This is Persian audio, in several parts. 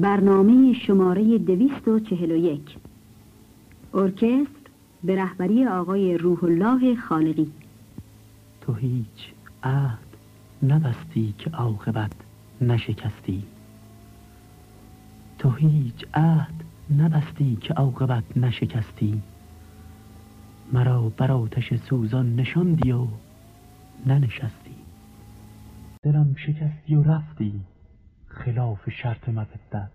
برنامه شماره دویست و چهل و یک. ارکستر به رهبری آقای روح الله خالقی. تو هیچ عهد نبستی که عاقبت نشکستی. تو هیچ عهد نبستی که عاقبت نشکستی. مرا بر آتش سوزان نشاندی و ننشستی. دلم شکستی و رفتی. خلاف شرط مودت.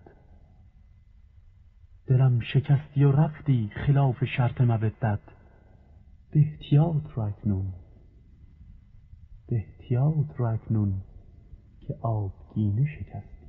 دلم شکستی و رفتی خلاف شرط مودت. به احتیاط رو اکنون. به احتیاط رو اکنون که آبگینه شکستی.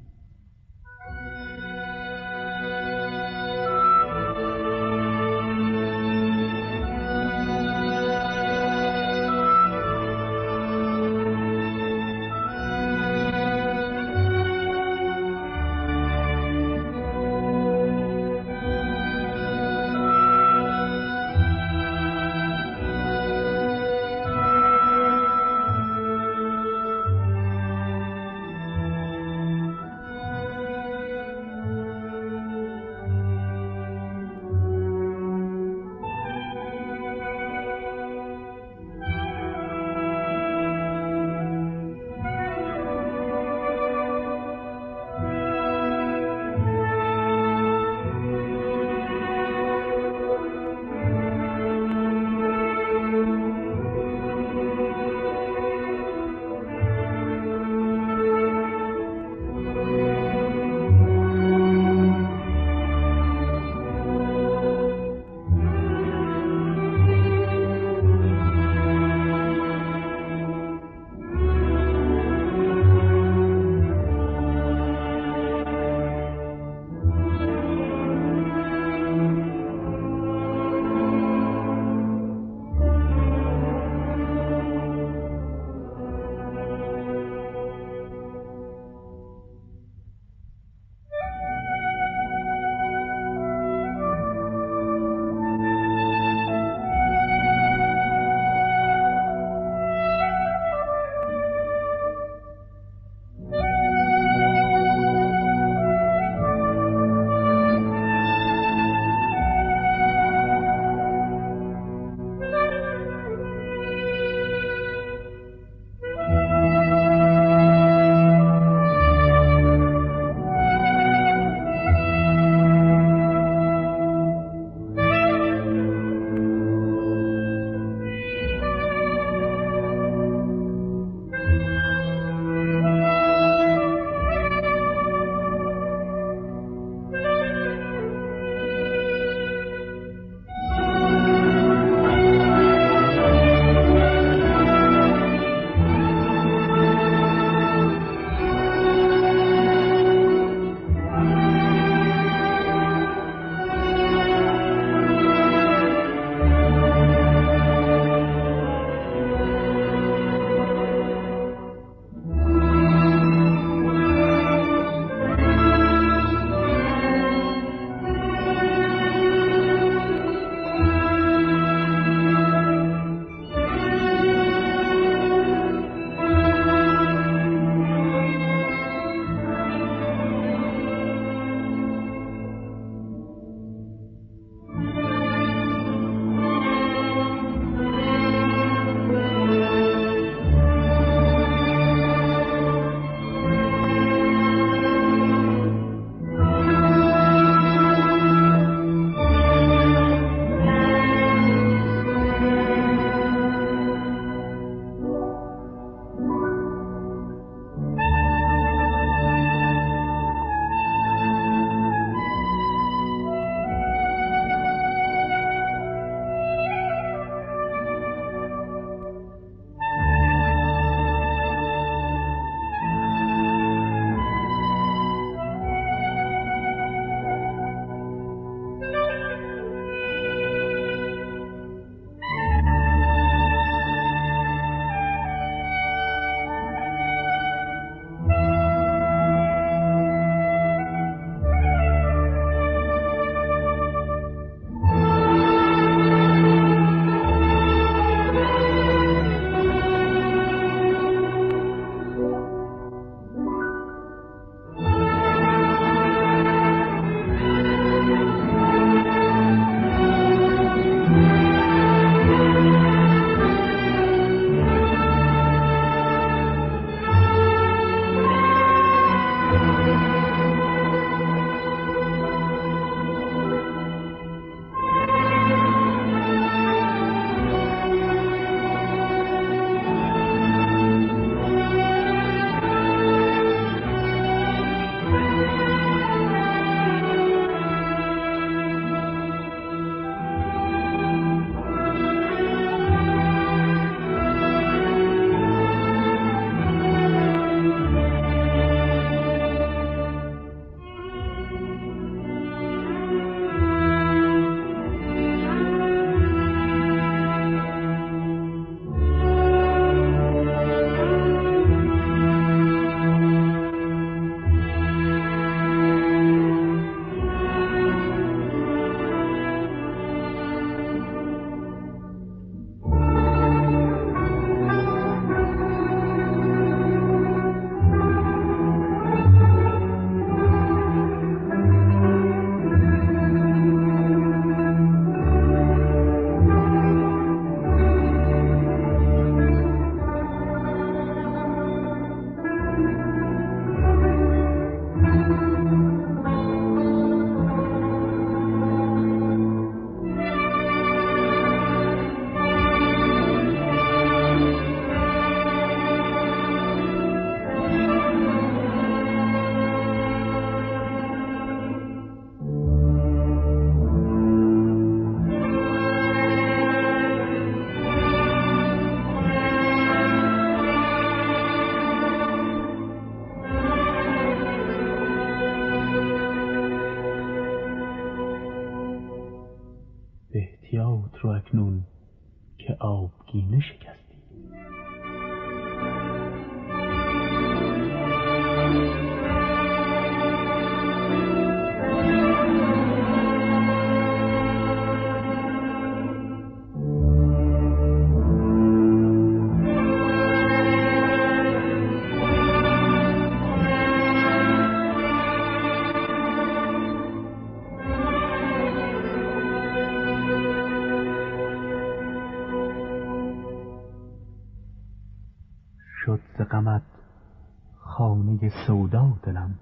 سودا دلم.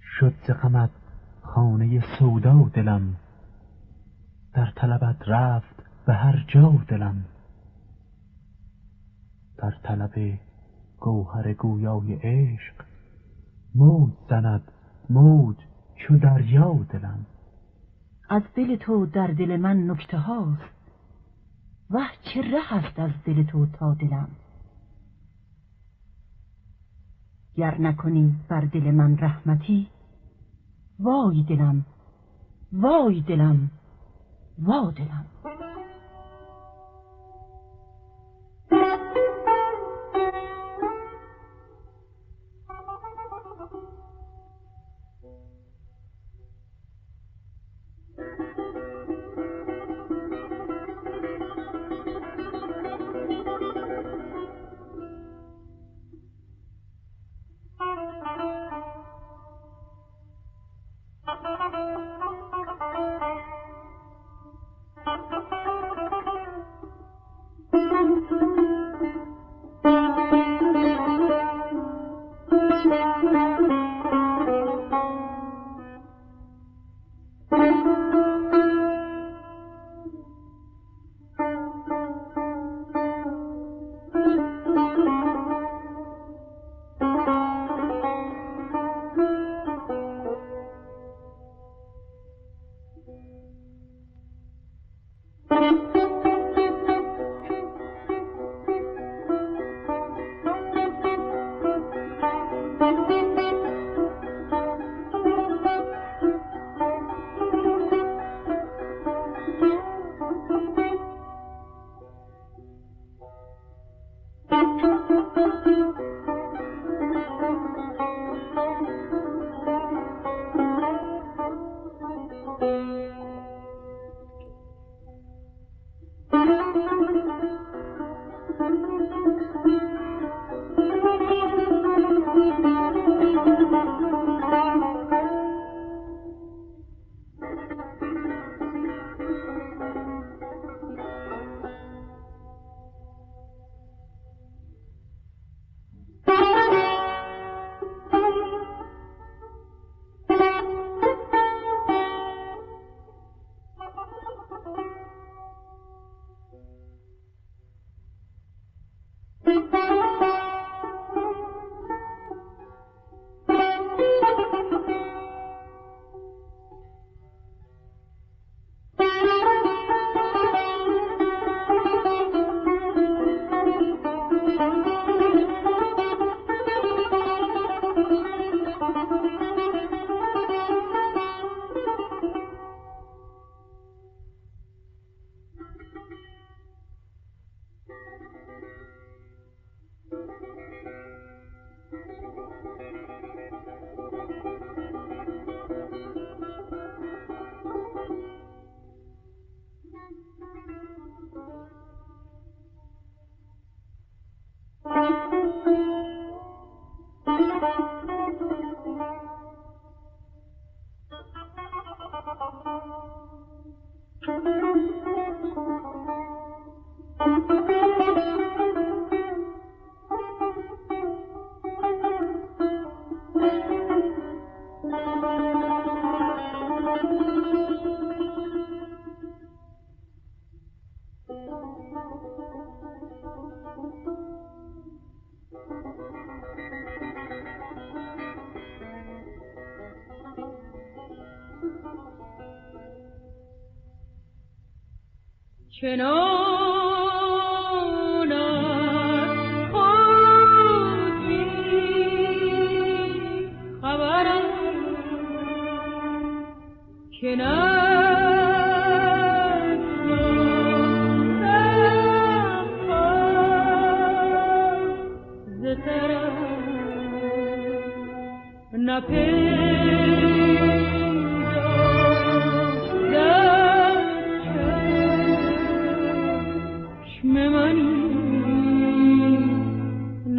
شد ز غمت خانه سودا دلم. در طلبت رفت به هر جا دلم. در طلب گوهر گویای عشق موج زند موج چو دریا دلم. از دل تو در دل من نکته هاست. وه چه ره است از دل تو تا دلم؟ گر نکنی بر دل من رحمتی وای دلم وای دلم وا دلم.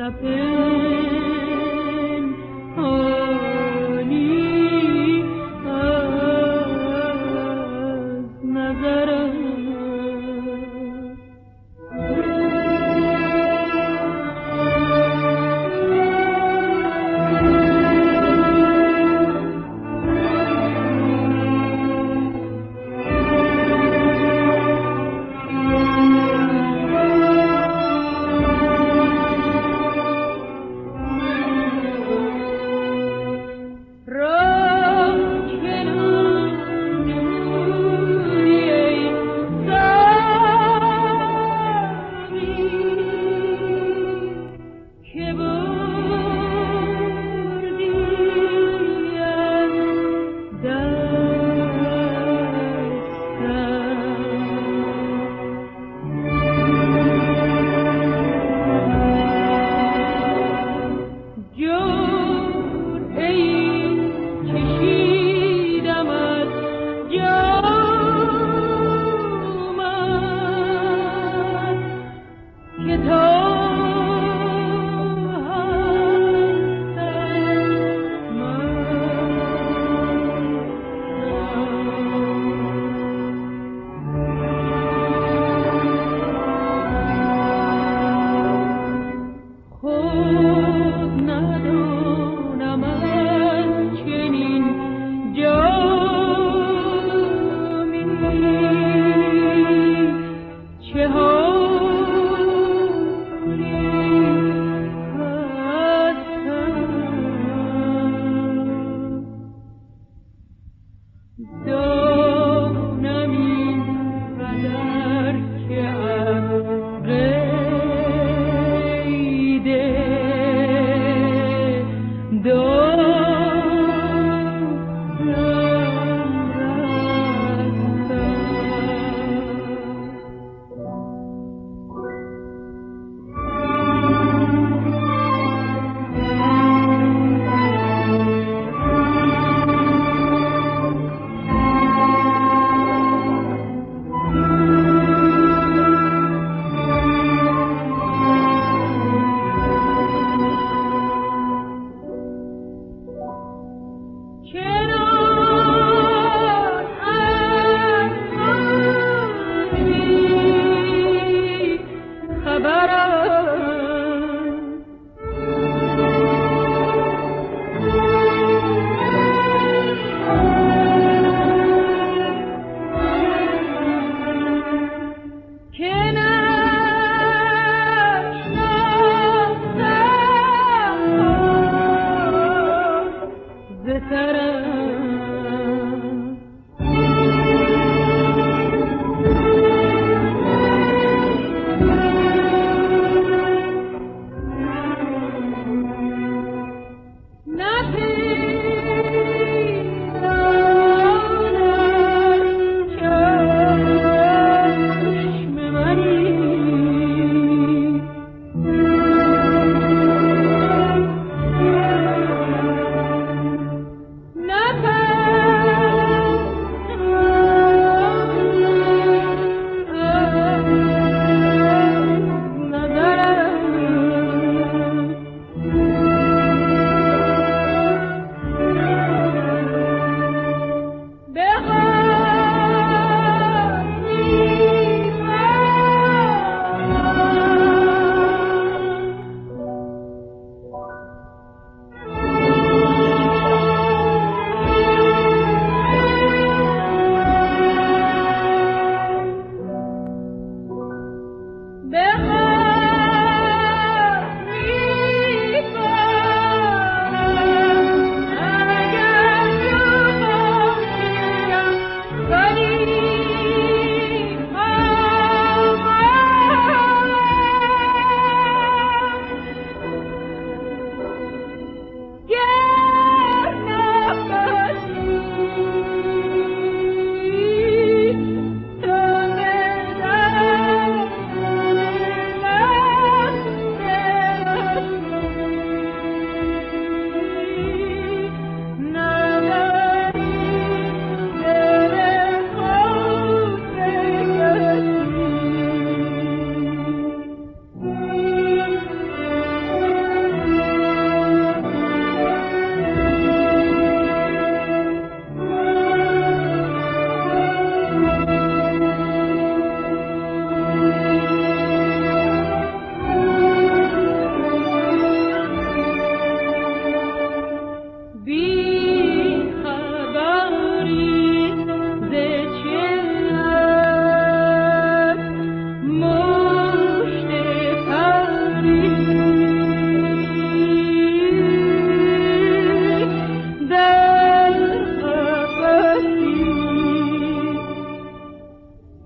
una pena.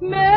May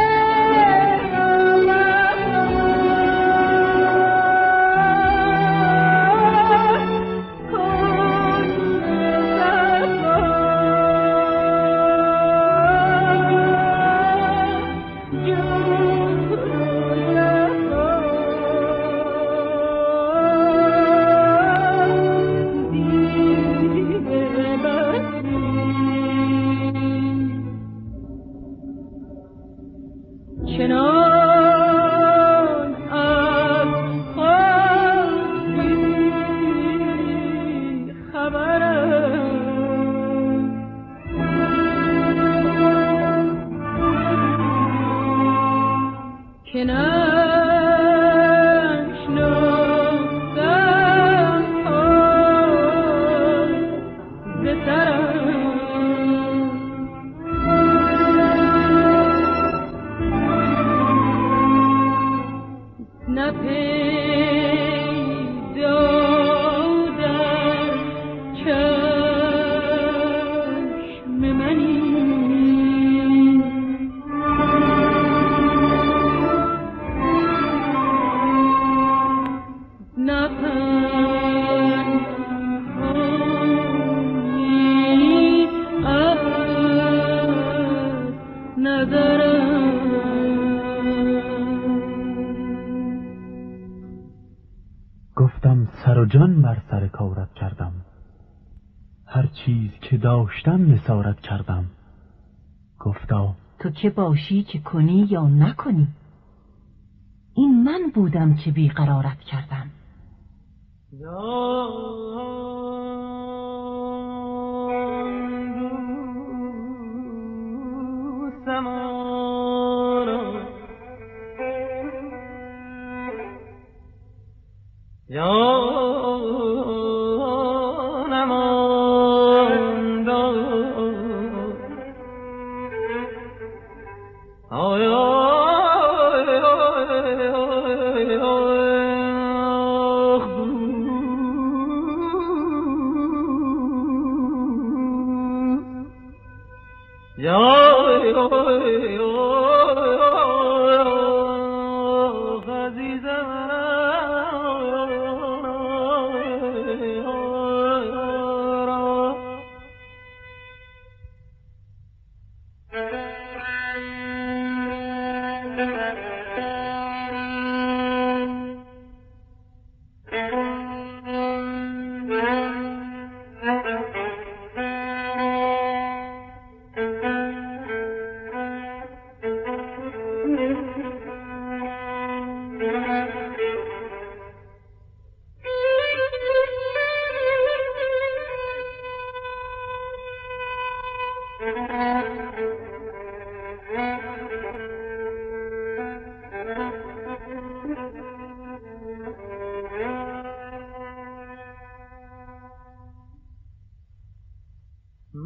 داشتم نسارت کردم. گفتا تو که باشی که کنی یا نکنی؟ این من بودم که بیقرارت کردم.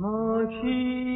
ما کیستیم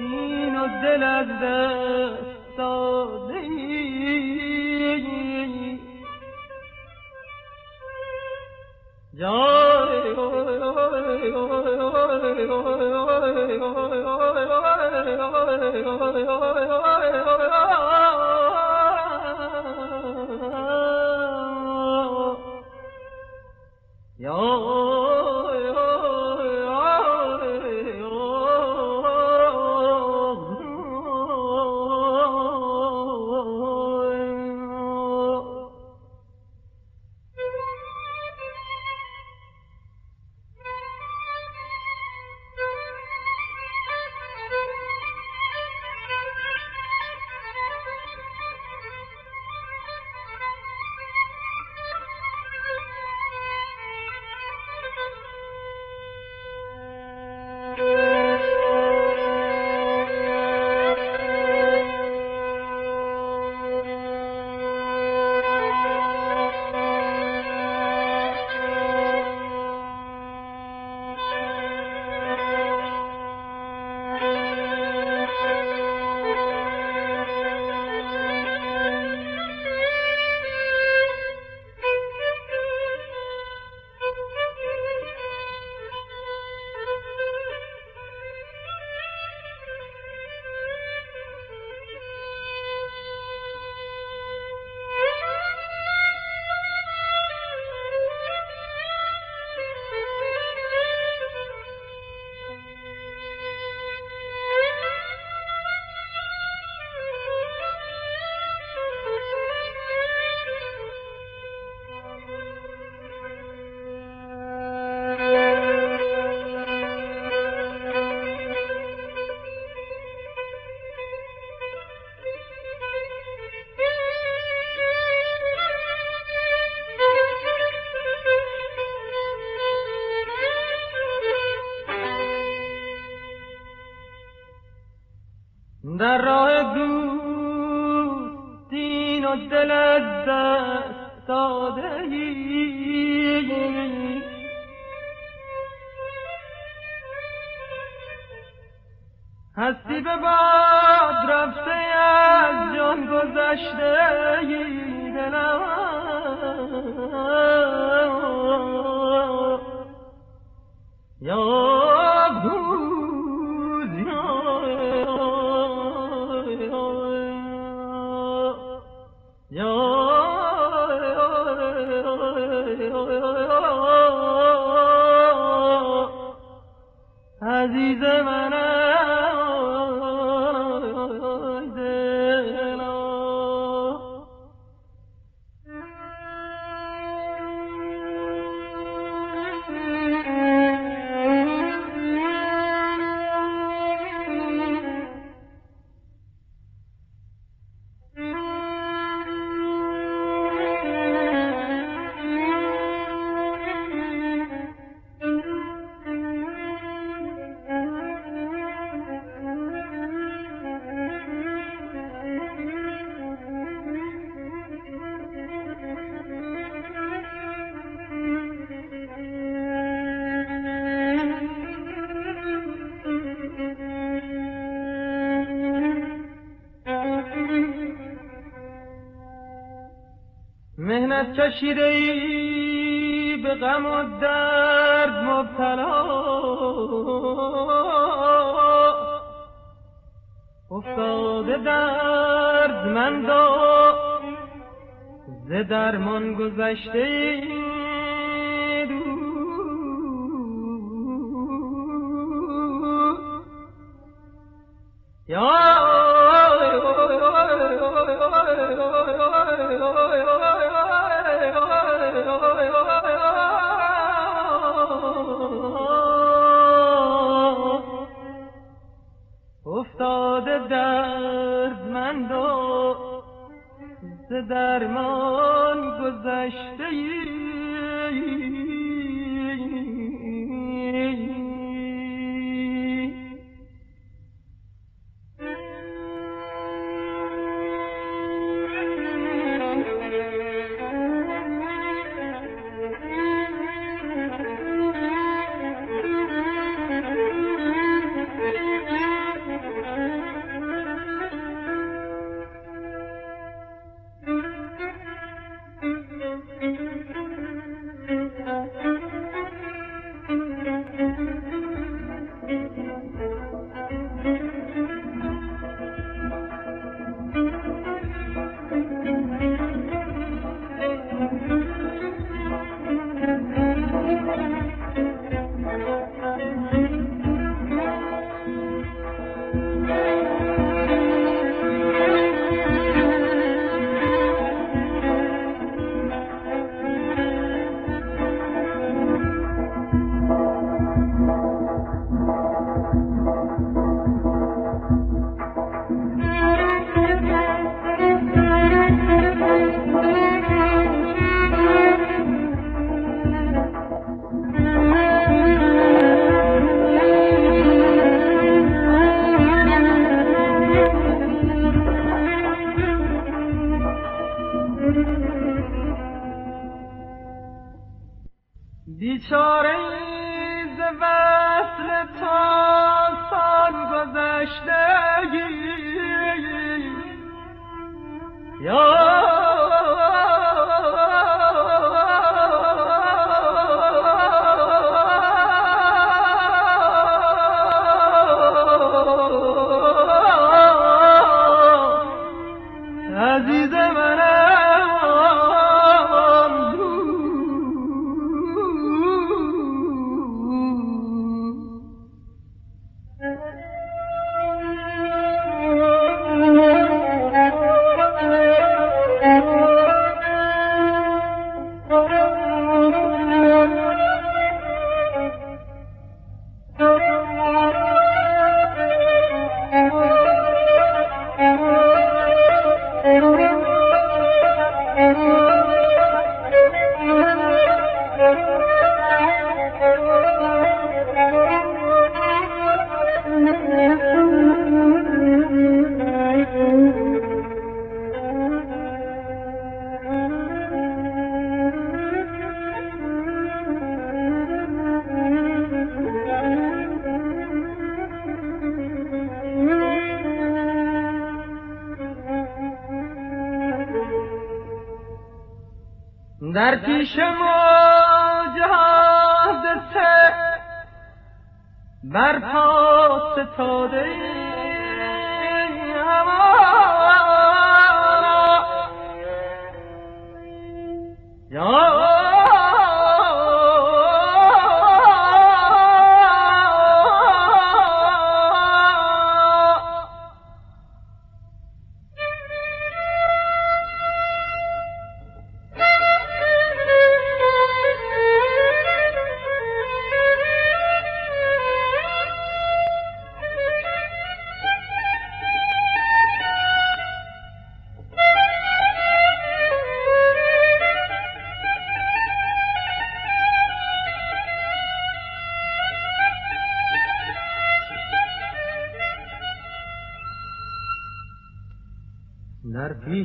این و دل از دست داده ای جای یا در راه دین و دل از دست هستی به باد رفته از جان گذشته دلم. یا کشیده ای به غم و درد مبتلا. افتاده درد من دا ز درمان گذشته ای افتاده درد من دو درمان گذشته بیچاره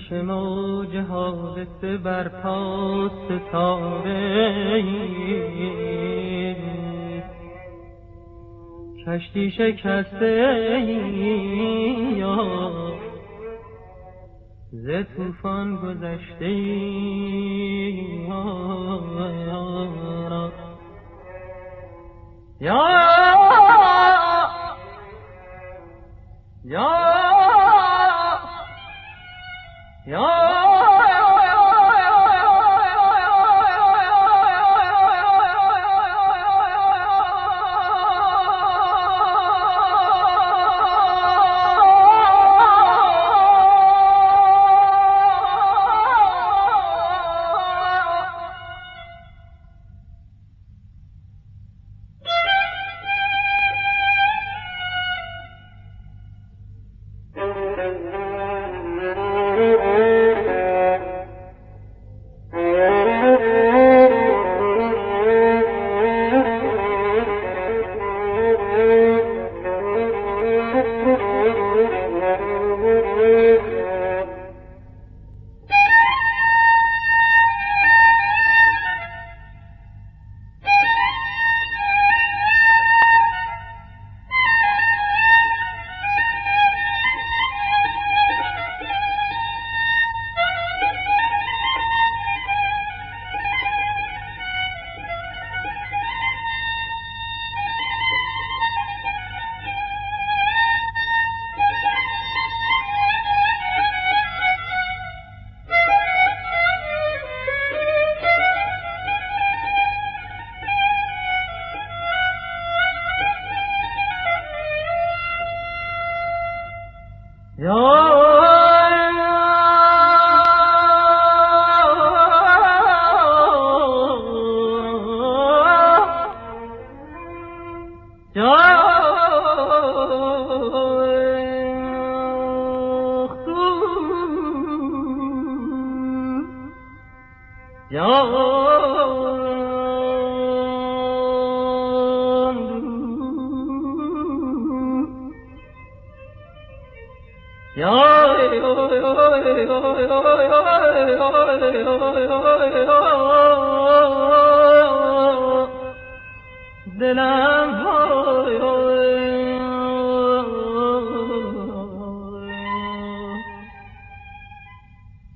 پیش موج حادثه بر پاس ستاره کشتی شکسته یا. ز طوفان گذشته دلم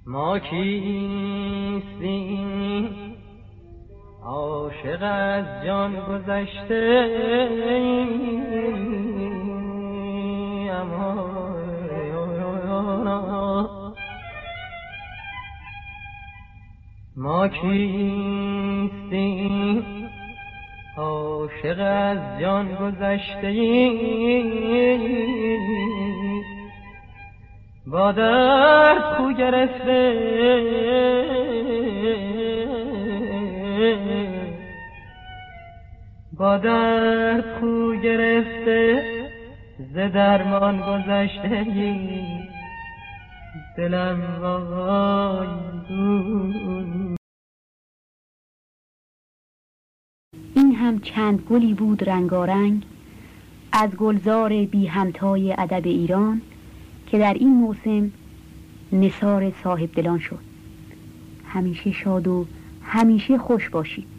ما کیستیم؟ عاشق از جان گذشته ما کیستیم؟ عاشق از جان گذشته با درد خو گرفته. با درد خو گرفته. ز درمان گذشته دلم وای این هم چند گلی بود رنگارنگ از گلزار بی همتای ادب ایران. که در این موسم نصار صاحب دلان شد. همیشه شاد و همیشه خوش باشید.